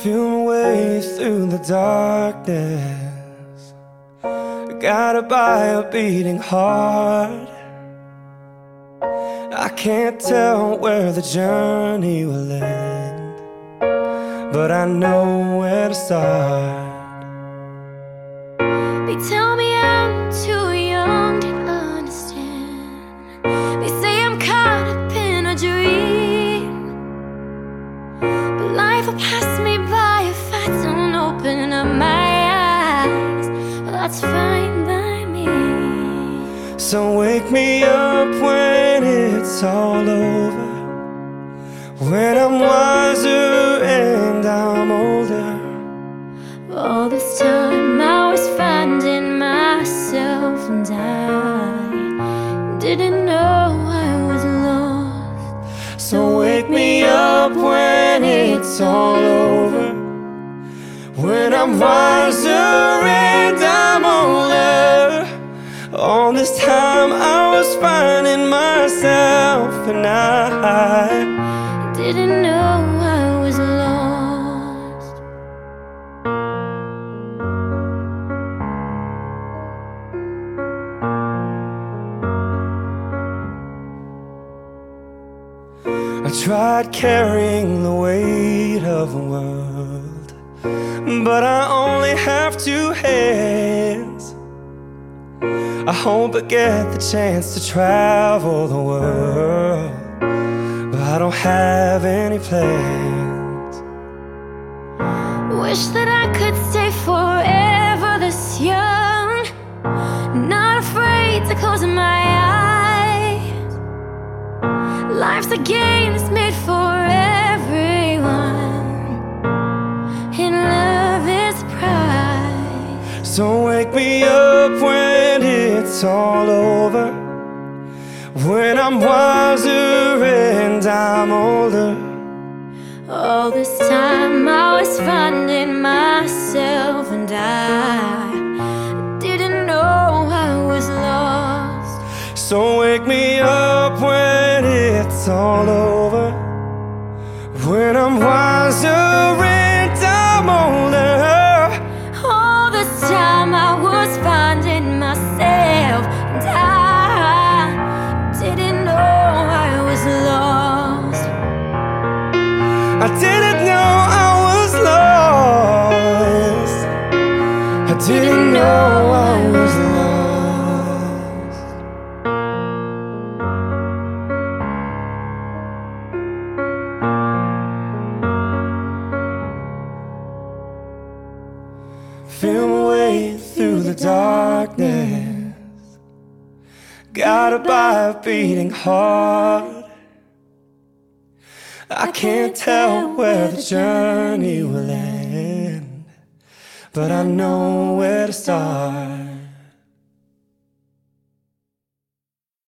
Feel my way through the darkness. Guided by a beating heart. I can't tell where the journey will end, but I know where to start. They tell me that's fine by me. So wake me up when it's all over. When I'm wiser and I'm older. All this time I was finding myself, and I didn't know I was lost. So wake me up when it's all over. When I'm wiser All this time I was finding myself, and I Didn't know I was lost. I tried carrying the weight I hope I get the chance to travel the world, but I don't have any plans. Wish that I could stay forever this young. Not afraid to close my eyes. Life's a game that's made for everyone. And love is pride. So wake me up when it's all over, when I'm wiser and I'm older. All this time I was finding myself, and I didn't know I was lost. So wake me up when it's all over. Didn't know I was lost. I didn't know I was lost. Feel my way through the darkness, guided by a beating heart. I can't tell where the journey will end, but I know where to start.